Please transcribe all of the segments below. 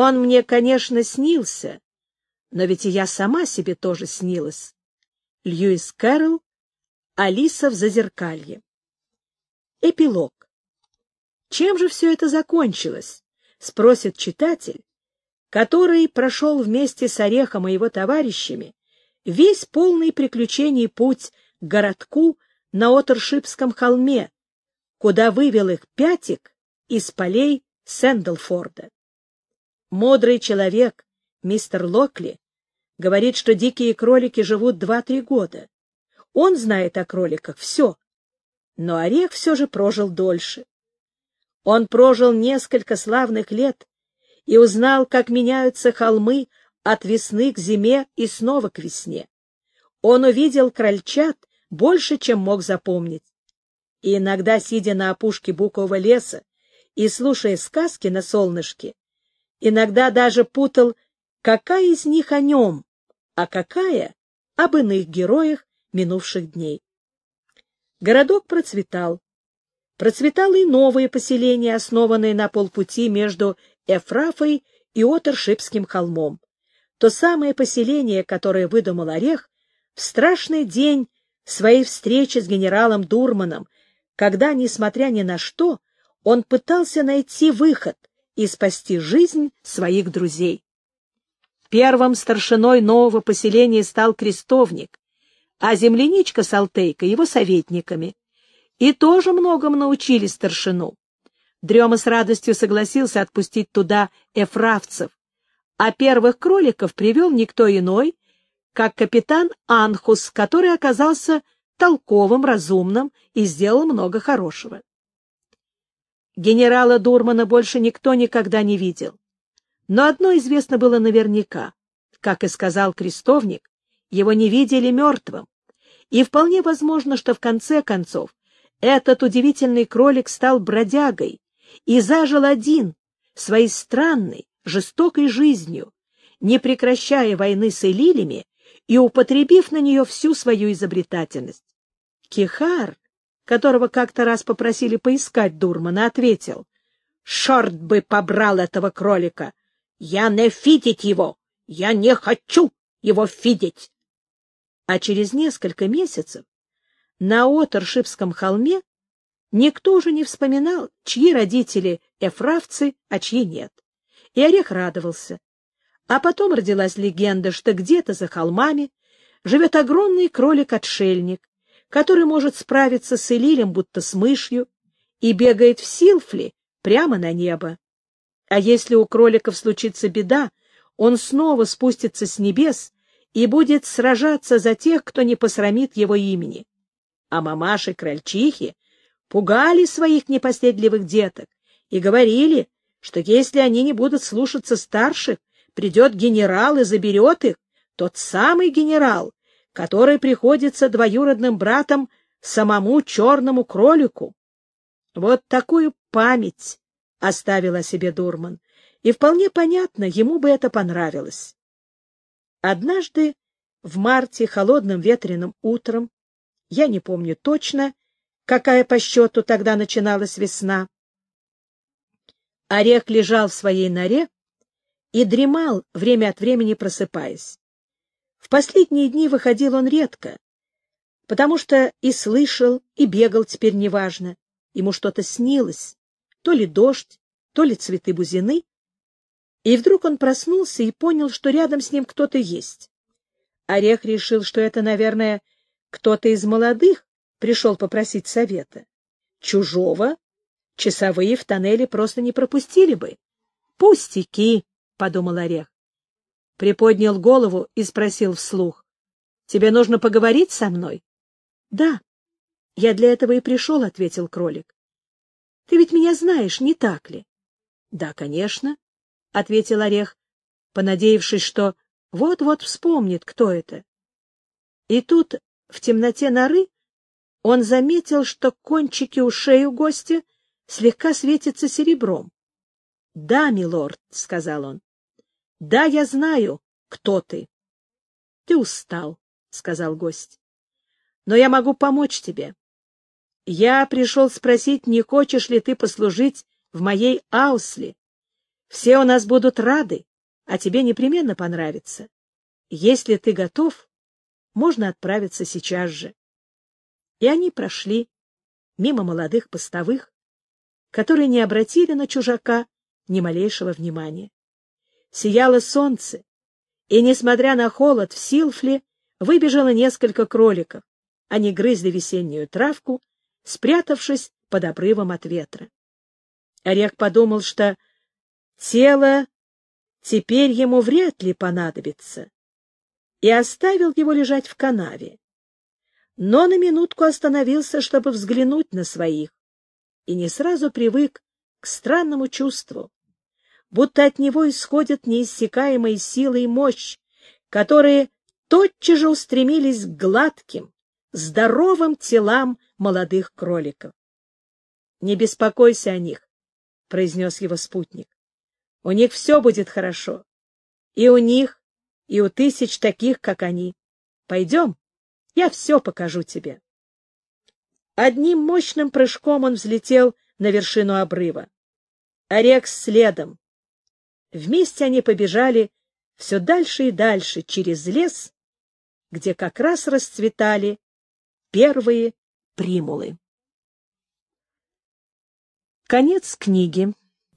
Он мне, конечно, снился, но ведь и я сама себе тоже снилась. Льюис Кэрролл, Алиса в зазеркалье. Эпилог. Чем же все это закончилось? Спросит читатель, который прошел вместе с Орехом и его товарищами весь полный приключений путь к городку на Отершипском холме, куда вывел их Пятик из полей Сэндлфорда. Мудрый человек, мистер Локли, говорит, что дикие кролики живут два-три года. Он знает о кроликах все, но Орех все же прожил дольше. Он прожил несколько славных лет и узнал, как меняются холмы от весны к зиме и снова к весне. Он увидел крольчат больше, чем мог запомнить. И иногда, сидя на опушке букового леса и слушая сказки на солнышке, иногда даже путал, какая из них о нем, а какая об иных героях минувших дней. Городок процветал. Процветало и новое поселение, основанное на полпути между Эфрафой и Отершипским холмом. То самое поселение, которое выдумал Орех в страшный день своей встречи с генералом Дурманом, когда, несмотря ни на что, он пытался найти выход и спасти жизнь своих друзей. Первым старшиной нового поселения стал крестовник, а земляничка с Алтейка его советниками. И тоже многому научили старшину. Дрема с радостью согласился отпустить туда эфравцев, а первых кроликов привел никто иной, как капитан Анхус, который оказался толковым, разумным и сделал много хорошего. Генерала Дурмана больше никто никогда не видел. Но одно известно было наверняка. Как и сказал крестовник, его не видели мертвым. И вполне возможно, что в конце концов этот удивительный кролик стал бродягой и зажил один, своей странной, жестокой жизнью, не прекращая войны с элилями и употребив на нее всю свою изобретательность. Кихар, которого как-то раз попросили поискать Дурмана, ответил, «Шорт бы побрал этого кролика! Я не фидить его! Я не хочу его фидить!» А через несколько месяцев на Отершипском холме никто уже не вспоминал, чьи родители эфравцы, а чьи нет. И Орех радовался. А потом родилась легенда, что где-то за холмами живет огромный кролик-отшельник, который может справиться с Элилем, будто с мышью, и бегает в Силфли прямо на небо. А если у кроликов случится беда, он снова спустится с небес и будет сражаться за тех, кто не посрамит его имени. А мамаши-крольчихи пугали своих непоседливых деток и говорили, что если они не будут слушаться старших, придет генерал и заберет их, тот самый генерал, который приходится двоюродным братом самому черному кролику. Вот такую память оставил о себе Дурман, и вполне понятно, ему бы это понравилось. Однажды в марте холодным ветреным утром, я не помню точно, какая по счету тогда начиналась весна, Орех лежал в своей норе и дремал, время от времени просыпаясь. В последние дни выходил он редко, потому что и слышал, и бегал теперь неважно. Ему что-то снилось, то ли дождь, то ли цветы бузины, и вдруг он проснулся и понял, что рядом с ним кто-то есть. Орех решил, что это, наверное, кто-то из молодых пришел попросить совета. Чужого часовые в тоннеле просто не пропустили бы. «Пустяки!» — подумал Орех. Приподнял голову и спросил вслух. «Тебе нужно поговорить со мной?» «Да, я для этого и пришел», — ответил кролик. «Ты ведь меня знаешь, не так ли?» «Да, конечно», — ответил Орех, понадеявшись, что вот-вот вспомнит, кто это. И тут, в темноте норы, он заметил, что кончики ушей у гостя слегка светится серебром. — Да, милорд, — сказал он. — Да, я знаю, кто ты. — Ты устал, — сказал гость. — Но я могу помочь тебе. Я пришел спросить, не хочешь ли ты послужить в моей аусле. Все у нас будут рады, а тебе непременно понравится. Если ты готов, можно отправиться сейчас же. И они прошли мимо молодых постовых, которые не обратили на чужака ни малейшего внимания. Сияло солнце, и, несмотря на холод, в Силфле выбежало несколько кроликов. Они грызли весеннюю травку, спрятавшись под обрывом от ветра. Орех подумал, что тело теперь ему вряд ли понадобится, и оставил его лежать в канаве. Но на минутку остановился, чтобы взглянуть на своих, и не сразу привык к странному чувству, будто от него исходят неиссякаемые силы и мощь, которые тотчас же устремились к гладким, здоровым телам молодых кроликов. — Не беспокойся о них, — произнес его спутник. — У них все будет хорошо. И у них, и у тысяч таких, как они. Пойдем, я все покажу тебе. Одним мощным прыжком он взлетел на вершину обрыва. Орекс следом. Вместе они побежали все дальше и дальше через лес, где как раз расцветали первые примулы. Конец книги.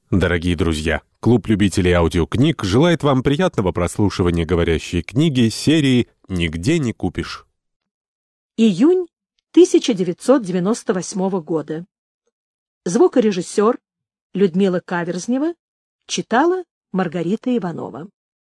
Дорогие друзья, клуб любителей аудиокниг желает вам приятного прослушивания говорящей книги серии «Нигде не купишь». Июнь 1998 года. Звукорежиссер Людмила Каверзнева читала Маргарита Иванова.